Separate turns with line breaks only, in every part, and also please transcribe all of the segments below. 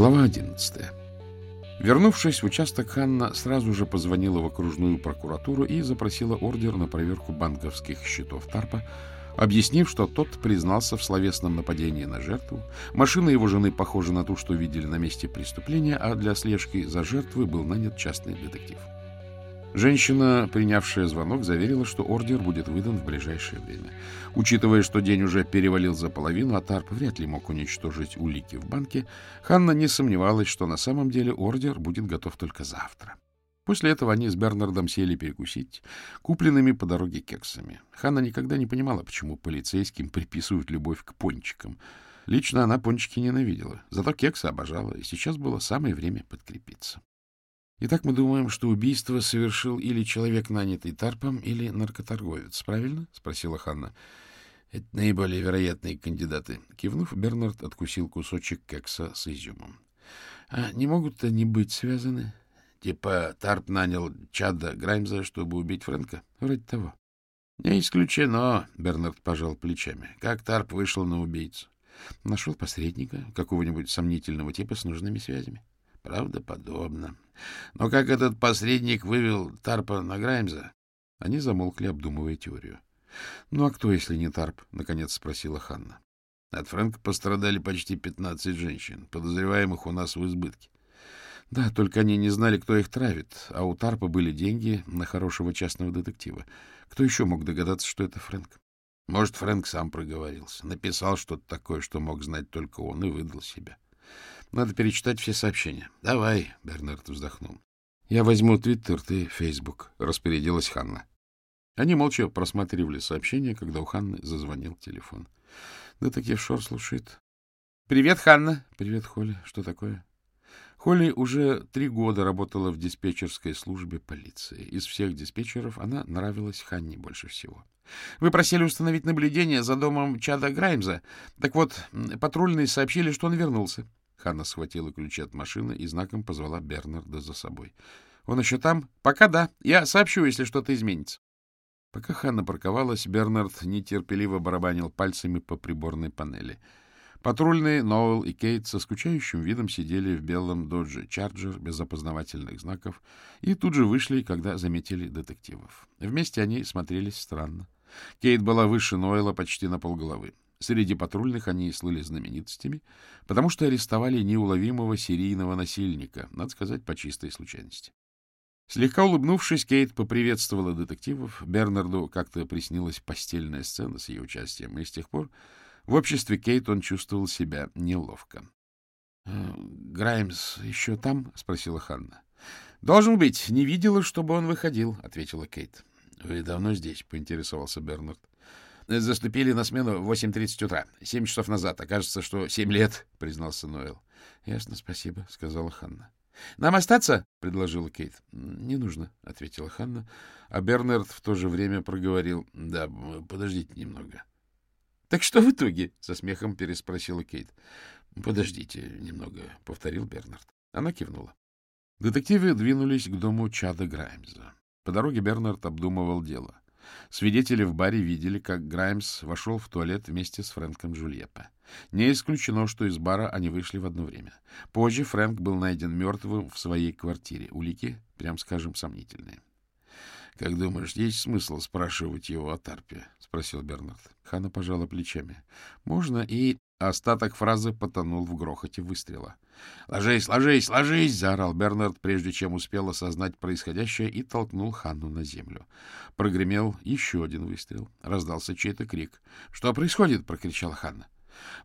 Глава 11. Вернувшись в участок, Ханна сразу же позвонила в окружную прокуратуру и запросила ордер на проверку банковских счетов Тарпа, объяснив, что тот признался в словесном нападении на жертву, машина его жены похожа на ту, что видели на месте преступления, а для слежки за жертвой был нанят частный детектив. Женщина, принявшая звонок, заверила, что ордер будет выдан в ближайшее время. Учитывая, что день уже перевалил за половину, а Тарп вряд ли мог уничтожить улики в банке, Ханна не сомневалась, что на самом деле ордер будет готов только завтра. После этого они с Бернардом сели перекусить купленными по дороге кексами. Ханна никогда не понимала, почему полицейским приписывают любовь к пончикам. Лично она пончики ненавидела, зато кексы обожала, и сейчас было самое время подкрепиться. Итак, мы думаем, что убийство совершил или человек, нанятый Тарпом, или наркоторговец. Правильно? — спросила Ханна. — Это наиболее вероятные кандидаты. Кивнув, Бернард откусил кусочек кекса с изюмом. — А не могут они быть связаны? Типа Тарп нанял Чада Граймза, чтобы убить Фрэнка? Вроде того. — Не исключено, — Бернард пожал плечами. — Как Тарп вышел на убийцу? Нашел посредника, какого-нибудь сомнительного типа с нужными связями. Правдоподобно. Но как этот посредник вывел Тарпа на Граймза? Они замолкли, обдумывая теорию. — Ну а кто, если не Тарп? — наконец спросила Ханна. — От Фрэнка пострадали почти пятнадцать женщин. Подозреваемых у нас в избытке. Да, только они не знали, кто их травит, а у Тарпа были деньги на хорошего частного детектива. Кто еще мог догадаться, что это Фрэнк? Может, Фрэнк сам проговорился, написал что-то такое, что мог знать только он, и выдал себя. — надо перечитать все сообщения. — Давай, — Бернард вздохнул. — Я возьму Твиттер, ты Фейсбук, — распорядилась Ханна. Они молча просматривали сообщения, когда у Ханны зазвонил телефон. Детектив Шор слушает. — Привет, Ханна. — Привет, Холли. Что такое? Холли уже три года работала в диспетчерской службе полиции. Из всех диспетчеров она нравилась Ханне больше всего. Вы просили установить наблюдение за домом Чада Граймза. Так вот, патрульные сообщили, что он вернулся. Ханна схватила ключи от машины и знаком позвала Бернарда за собой. — Он еще там? — Пока да. Я сообщу, если что-то изменится. Пока Ханна парковалась, Бернард нетерпеливо барабанил пальцами по приборной панели. Патрульные Ноуэлл и Кейт со скучающим видом сидели в белом додже Чарджер без опознавательных знаков и тут же вышли, когда заметили детективов. Вместе они смотрелись странно. Кейт была выше Ноэла почти на полголовы. Среди патрульных они слыли знаменитостями, потому что арестовали неуловимого серийного насильника, надо сказать, по чистой случайности. Слегка улыбнувшись, Кейт поприветствовала детективов. Бернарду как-то приснилась постельная сцена с ее участием, и с тех пор в обществе Кейт он чувствовал себя неловко. «Э, — Граймс еще там? — спросила Ханна. — Должен быть. Не видела, чтобы он выходил, — ответила Кейт. — Вы давно здесь? — поинтересовался Бернард. Заступили на смену в 8.30 утра. Семь часов назад. Окажется, что семь лет, — признался Ноэл. — Ясно, спасибо, — сказала Ханна. — Нам остаться? — предложила Кейт. — Не нужно, — ответила Ханна. А Бернард в то же время проговорил. — Да, подождите немного. — Так что в итоге? — со смехом переспросила Кейт. — Подождите немного, — повторил Бернард. Она кивнула. Детективы двинулись к дому Чада Граймза. По дороге Бернард обдумывал дело. Свидетели в баре видели, как Граймс вошел в туалет вместе с Фрэнком Джульеппе. Не исключено, что из бара они вышли в одно время. Позже Фрэнк был найден мертвым в своей квартире. Улики, прям скажем, сомнительные. — Как думаешь, есть смысл спрашивать его о Тарпе? — спросил Бернард. Хана пожала плечами. — Можно и... Остаток фразы потонул в грохоте выстрела. «Ложись, ложись, ложись!» — заорал Бернард, прежде чем успел осознать происходящее, и толкнул Ханну на землю. Прогремел еще один выстрел. Раздался чей-то крик. «Что происходит?» — прокричала Ханна.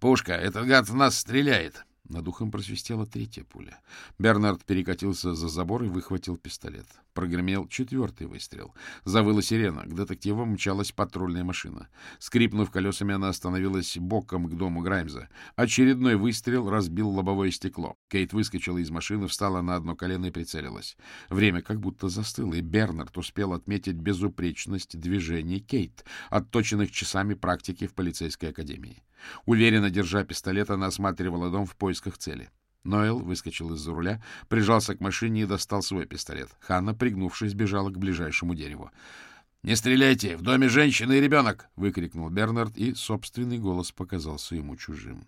«Пушка! Этот гад в нас стреляет!» Над ухом просвистела третья пуля. Бернард перекатился за забор и выхватил пистолет. Прогремел четвертый выстрел. Завыла сирена. К детективам мчалась патрульная машина. Скрипнув колесами, она остановилась боком к дому Граймза. Очередной выстрел разбил лобовое стекло. Кейт выскочила из машины, встала на одно колено и прицелилась. Время как будто застыло, и Бернард успел отметить безупречность движений Кейт, отточенных часами практики в полицейской академии. Уверенно держа пистолет, она осматривала дом в поисках цели. Ноэл выскочил из-за руля, прижался к машине и достал свой пистолет. Ханна, пригнувшись, бежала к ближайшему дереву. — Не стреляйте! В доме женщина и ребенок! — выкрикнул Бернард, и собственный голос показался ему чужим.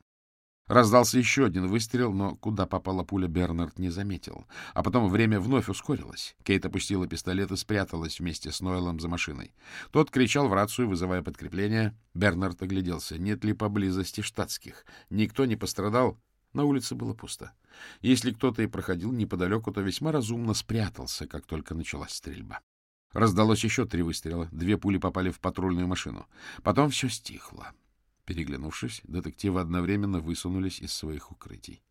Раздался еще один выстрел, но куда попала пуля, Бернард не заметил. А потом время вновь ускорилось. Кейт опустила пистолет и спряталась вместе с Нойлом за машиной. Тот кричал в рацию, вызывая подкрепление. Бернард огляделся. Нет ли поблизости штатских? Никто не пострадал? На улице было пусто. Если кто-то и проходил неподалеку, то весьма разумно спрятался, как только началась стрельба. Раздалось еще три выстрела. Две пули попали в патрульную машину. Потом все стихло. Переглянувшись, детективы одновременно высунулись из своих укрытий.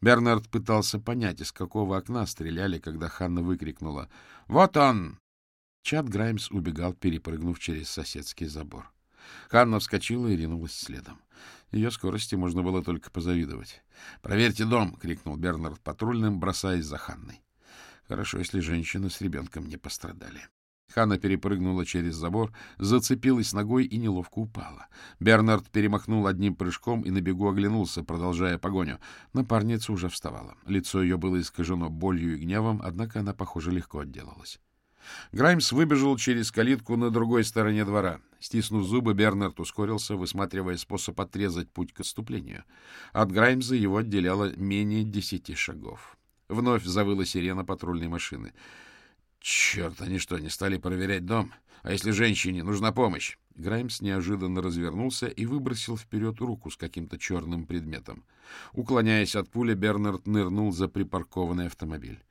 Бернард пытался понять, из какого окна стреляли, когда Ханна выкрикнула «Вот он!». Чад Граймс убегал, перепрыгнув через соседский забор. Ханна вскочила и ринулась следом. Ее скорости можно было только позавидовать. «Проверьте дом!» — крикнул Бернард патрульным, бросаясь за Ханной. Хорошо, если женщина с ребенком не пострадали. Хана перепрыгнула через забор, зацепилась ногой и неловко упала. Бернард перемахнул одним прыжком и на бегу оглянулся, продолжая погоню. Напарница уже вставала. Лицо ее было искажено болью и гневом, однако она, похоже, легко отделалась. Граймс выбежал через калитку на другой стороне двора. Стиснув зубы, Бернард ускорился, высматривая способ отрезать путь к отступлению. От Граймза его отделяло менее десяти шагов. Вновь завыла сирена патрульной машины. Черт, они что, не стали проверять дом? А если женщине нужна помощь? Граймс неожиданно развернулся и выбросил вперед руку с каким-то черным предметом. Уклоняясь от пули, Бернард нырнул за припаркованный автомобиль.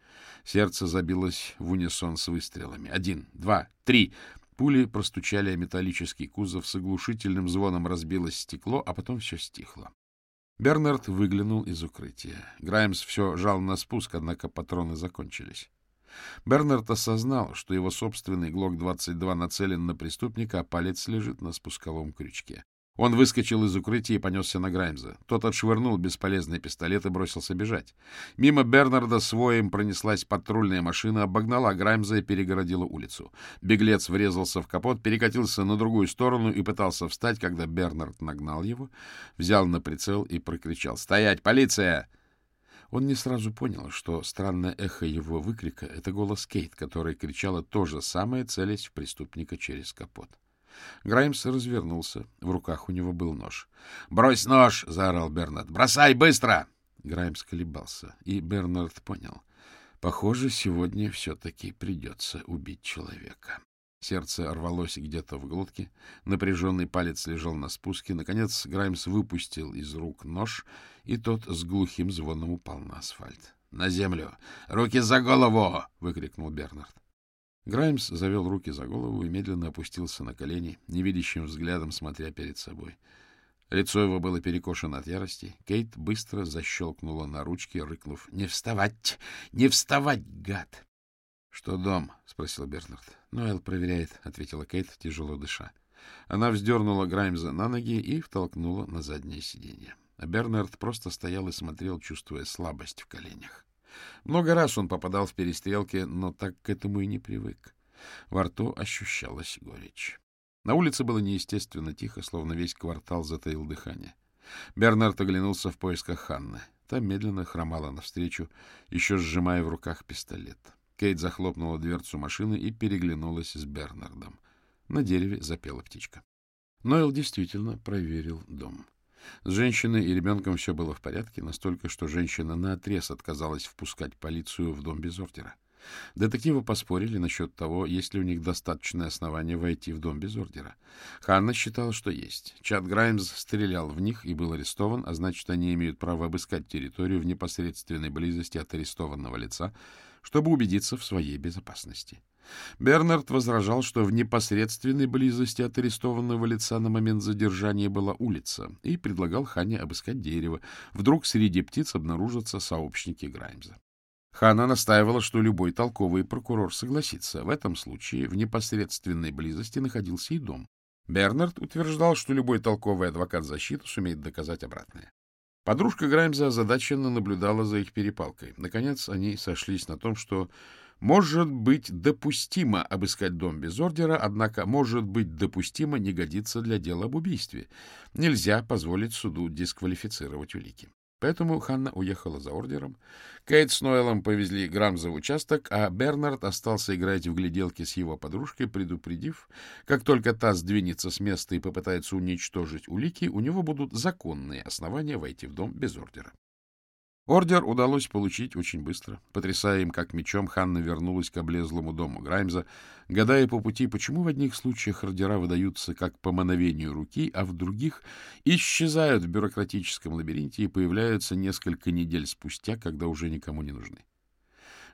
Сердце забилось в унисон с выстрелами. Один, два, три. Пули простучали о металлический кузов, с оглушительным звоном разбилось стекло, а потом все стихло. Бернард выглянул из укрытия. Граймс все жал на спуск, однако патроны закончились. Бернард осознал, что его собственный ГЛОК-22 нацелен на преступника, а палец лежит на спусковом крючке. Он выскочил из укрытия и понесся на Граймза. Тот отшвырнул бесполезный пистолет и бросился бежать. Мимо Бернарда своим пронеслась патрульная машина, обогнала Граймза и перегородила улицу. Беглец врезался в капот, перекатился на другую сторону и пытался встать, когда Бернард нагнал его, взял на прицел и прокричал «Стоять! Полиция!» Он не сразу понял, что странное эхо его выкрика — это голос Кейт, которая кричала то же самое, целясь в преступника через капот. Граймс развернулся. В руках у него был нож. «Брось нож!» — заорал Бернард. «Бросай быстро!» Граймс колебался, и Бернард понял. Похоже, сегодня все-таки придется убить человека. Сердце рвалось где-то в глотке, напряженный палец лежал на спуске. Наконец Граймс выпустил из рук нож, и тот с глухим звоном упал на асфальт. — На землю! Руки за голову! — выкрикнул Бернард. Граймс завел руки за голову и медленно опустился на колени, невидящим взглядом смотря перед собой. Лицо его было перекошено от ярости. Кейт быстро защелкнула на ручке, рыкнув. — Не вставать! Не вставать, гад! — Что дом? — спросил Бернард. — Ноэл проверяет, — ответила Кейт, тяжело дыша. Она вздернула Граймза на ноги и втолкнула на заднее сиденье. А Бернард просто стоял и смотрел, чувствуя слабость в коленях. Много раз он попадал в перестрелки, но так к этому и не привык. Во рту ощущалась горечь. На улице было неестественно тихо, словно весь квартал затаил дыхание. Бернард оглянулся в поисках Ханны. Та медленно хромала навстречу, еще сжимая в руках пистолет. Кейт захлопнула дверцу машины и переглянулась с Бернардом. На дереве запела птичка. Нойл действительно проверил дом. С женщиной и ребенком все было в порядке, настолько, что женщина наотрез отказалась впускать полицию в дом без ордера. Детективы поспорили насчет того, есть ли у них достаточное основание войти в дом без ордера. Ханна считала, что есть. Чад Граймс стрелял в них и был арестован, а значит, они имеют право обыскать территорию в непосредственной близости от арестованного лица, чтобы убедиться в своей безопасности. Бернард возражал, что в непосредственной близости от арестованного лица на момент задержания была улица, и предлагал Хане обыскать дерево. Вдруг среди птиц обнаружатся сообщники Граймза. Хана настаивала, что любой толковый прокурор согласится. В этом случае в непосредственной близости находился и дом. Бернард утверждал, что любой толковый адвокат защиты сумеет доказать обратное. Подружка Граймза озадаченно наблюдала за их перепалкой. Наконец они сошлись на том, что может быть допустимо обыскать дом без ордера, однако может быть допустимо не годиться для дела об убийстве. Нельзя позволить суду дисквалифицировать улики. Поэтому Ханна уехала за ордером. Кейт с Ноэлом повезли Грамза в участок, а Бернард остался играть в гляделки с его подружкой, предупредив, как только та сдвинется с места и попытается уничтожить улики, у него будут законные основания войти в дом без ордера. Ордер удалось получить очень быстро. Потрясая им как мечом, Ханна вернулась к облезлому дому Граймза, гадая по пути, почему в одних случаях ордера выдаются как по мановению руки, а в других исчезают в бюрократическом лабиринте и появляются несколько недель спустя, когда уже никому не нужны.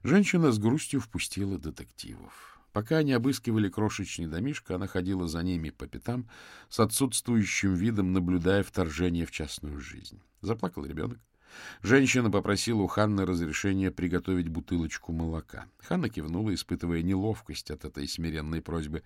Женщина с грустью впустила детективов. Пока они обыскивали крошечный домишко, она ходила за ними по пятам, с отсутствующим видом наблюдая вторжение в частную жизнь. Заплакал ребенок. Женщина попросила у Ханны разрешения приготовить бутылочку молока. Ханна кивнула, испытывая неловкость от этой смиренной просьбы.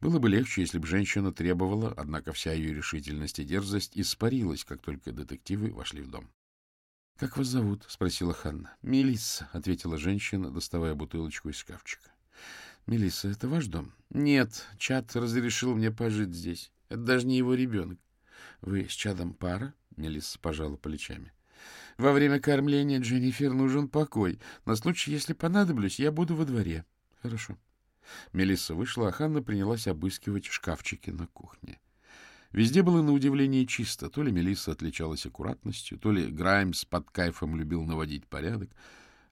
Было бы легче, если бы женщина требовала, однако вся ее решительность и дерзость испарилась, как только детективы вошли в дом. — Как вас зовут? — спросила Ханна. — Мелисса, — ответила женщина, доставая бутылочку из шкафчика. — Мелисса, это ваш дом? — Нет, Чад разрешил мне пожить здесь. Это даже не его ребенок. — Вы с Чадом пара? — Мелисса пожала плечами. — во время кормления Дженнифер нужен покой. На случай, если понадоблюсь, я буду во дворе. — Хорошо. Мелисса вышла, а Ханна принялась обыскивать шкафчики на кухне. Везде было на удивление чисто. То ли Мелисса отличалась аккуратностью, то ли Граймс под кайфом любил наводить порядок.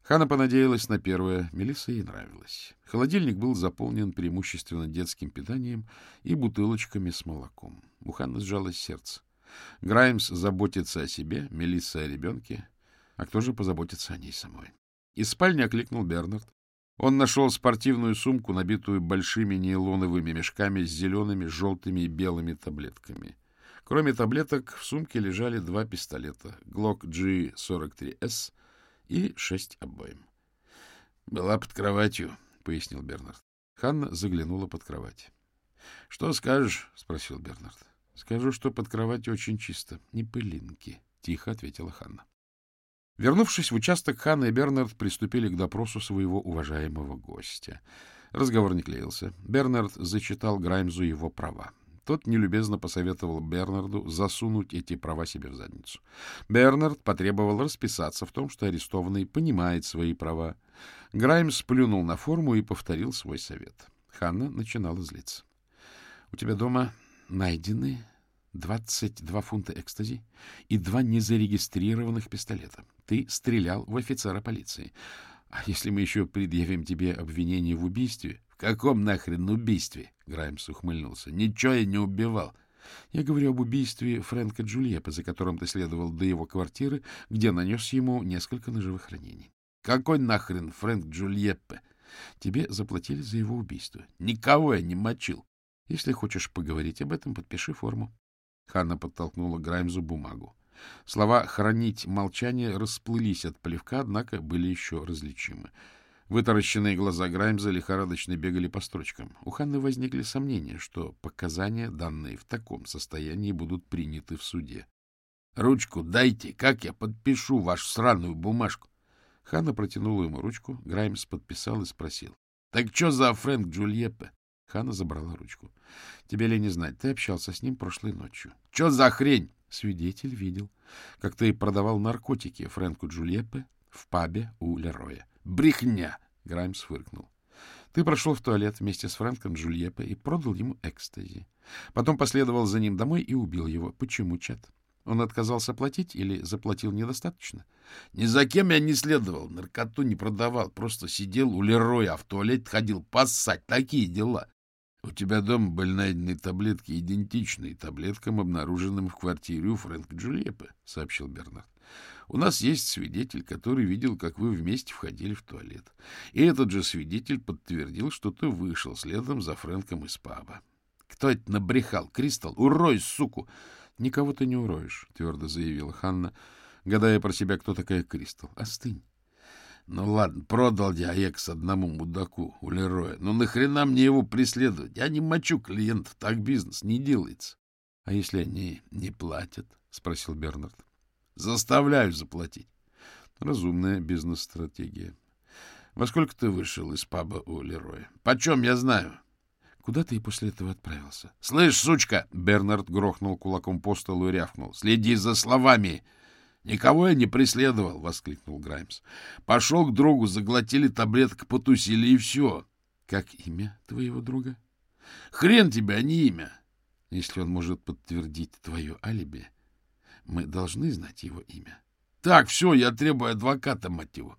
Ханна понадеялась на первое. Мелисса ей нравилась. Холодильник был заполнен преимущественно детским питанием и бутылочками с молоком. У Ханны сжалось сердце. Граймс заботится о себе, Мелисса о ребенке. А кто же позаботится о ней самой? Из спальни окликнул Бернард. Он нашел спортивную сумку, набитую большими нейлоновыми мешками с зелеными, желтыми и белыми таблетками. Кроме таблеток, в сумке лежали два пистолета — Glock G43S и шесть обоим. — Была под кроватью, — пояснил Бернард. Ханна заглянула под кровать. — Что скажешь? — спросил Бернард. Скажу, что под кроватью очень чисто. Не пылинки, — тихо ответила Ханна. Вернувшись в участок, Ханна и Бернард приступили к допросу своего уважаемого гостя. Разговор не клеился. Бернард зачитал Граймзу его права. Тот нелюбезно посоветовал Бернарду засунуть эти права себе в задницу. Бернард потребовал расписаться в том, что арестованный понимает свои права. Граймс плюнул на форму и повторил свой совет. Ханна начинала злиться. — У тебя дома найдены 22 фунта экстази и два незарегистрированных пистолета. Ты стрелял в офицера полиции. А если мы еще предъявим тебе обвинение в убийстве? — В каком нахрен убийстве? — Граймс ухмыльнулся. — Ничего я не убивал. Я говорю об убийстве Фрэнка Джульеппа, за которым ты следовал до его квартиры, где нанес ему несколько ножевых ранений. — Какой нахрен Фрэнк Джульеппе? Тебе заплатили за его убийство. Никого я не мочил. Если хочешь поговорить об этом, подпиши форму. Ханна подтолкнула Граймзу бумагу. Слова «хранить молчание» расплылись от плевка, однако были еще различимы. Вытаращенные глаза Граймза лихорадочно бегали по строчкам. У Ханны возникли сомнения, что показания, данные в таком состоянии, будут приняты в суде. — Ручку дайте, как я подпишу вашу сраную бумажку? Ханна протянула ему ручку, Граймс подписал и спросил. — Так что за Фрэнк Джульеппе? Хана забрала ручку. — Тебе ли не знать, ты общался с ним прошлой ночью. — Че за хрень? Свидетель видел, как ты продавал наркотики Фрэнку Джульеппе в пабе у Лероя. — Брехня! — Граймс фыркнул. Ты прошел в туалет вместе с Фрэнком Джульеппе и продал ему экстази. Потом последовал за ним домой и убил его. Почему, Чат? Он отказался платить или заплатил недостаточно? Ни за кем я не следовал, наркоту не продавал, просто сидел у Лероя, а в туалет ходил поссать. Такие дела. — У тебя дома были найдены таблетки, идентичные таблеткам, обнаруженным в квартире у Фрэнка Джульеппе, — сообщил Бернард. — У нас есть свидетель, который видел, как вы вместе входили в туалет. И этот же свидетель подтвердил, что ты вышел следом за Фрэнком из паба. — Кто это набрехал? Кристал, урой, суку! — Никого ты не уроешь, — твердо заявила Ханна, гадая про себя, кто такая Кристал. — Остынь. Ну ладно, продал я Аекс одному мудаку у Лероя. Но нахрена мне его преследовать? Я не мочу клиентов, так бизнес не делается. — А если они не платят? — спросил Бернард. — Заставляю заплатить. Разумная бизнес-стратегия. Во сколько ты вышел из паба у Лероя? Почем я знаю? Куда ты и после этого отправился? — Слышь, сучка! — Бернард грохнул кулаком по столу и рявкнул. — Следи за словами!
— Никого я не преследовал, — воскликнул Граймс. — Пошел к другу, заглотили таблеток, потусили, и все.
— Как имя твоего друга?
— Хрен тебе, а не имя.
— Если он может подтвердить твое алиби, мы должны знать его имя.
— Так, все, я требую адвоката, мать его.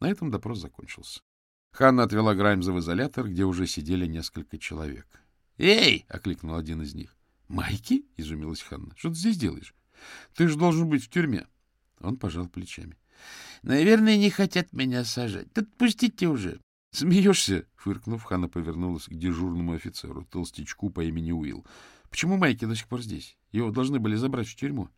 На этом допрос закончился. Ханна отвела Граймза в изолятор, где уже сидели несколько человек.
«Эй!»
— окликнул один из них. «Майки?» — изумилась Ханна. «Что ты здесь делаешь? Ты же должен быть в тюрьме». Он пожал плечами.
«Наверное, не хотят меня сажать. Отпустите уже».
«Смеешься?» — фыркнув, Ханна повернулась к дежурному офицеру, толстячку по имени Уилл. «Почему Майки до сих пор здесь? Его должны были забрать в тюрьму».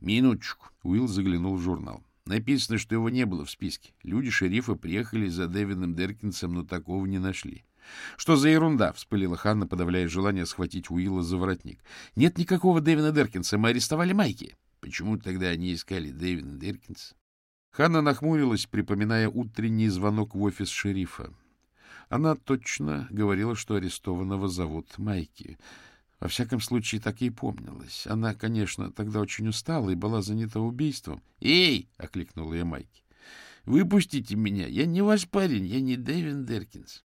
«Минуточку».
Уилл заглянул в журнал.
Написано, что его не было в списке. Люди шерифа приехали за Дэвином Деркинсом, но такого не нашли.
— Что за ерунда? — вспылила Ханна, подавляя желание схватить Уилла за воротник. — Нет никакого Дэвина Деркинса. Мы арестовали Майки.
— Почему тогда они искали Дэвина Деркинса?
Ханна нахмурилась, припоминая утренний звонок в офис шерифа. Она точно говорила, что арестованного зовут Майки. Во всяком случае, так и помнилось. Она, конечно, тогда очень устала и была занята убийством.
«Эй!» — окликнула я Майки. «Выпустите меня! Я не ваш парень, я не Дэвин Деркинс».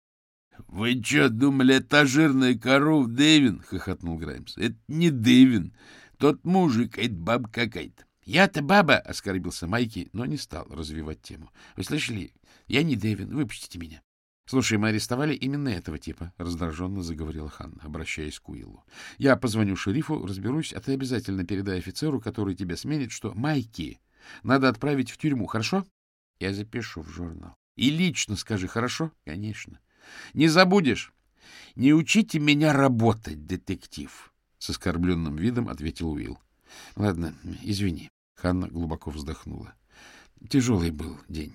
«Вы что, думали, это жирная корова Дэвин?» — хохотнул Граймс. «Это не Дэвин. Тот мужик, это баба какая-то».
«Я-то баба!» — оскорбился Майки, но не стал развивать тему. «Вы слышали? Я не Дэвин. Выпустите меня». — Слушай, мы арестовали именно этого типа, — раздраженно заговорила Ханна, обращаясь к Уиллу. — Я позвоню шерифу, разберусь, а ты обязательно передай офицеру, который тебя сменит, что Майки надо отправить в тюрьму, хорошо? — Я запишу в журнал. — И лично скажи, хорошо? — Конечно. — Не забудешь. — Не учите меня работать, детектив, — с оскорбленным видом ответил Уилл. — Ладно, извини. Ханна глубоко вздохнула. Тяжелый был день.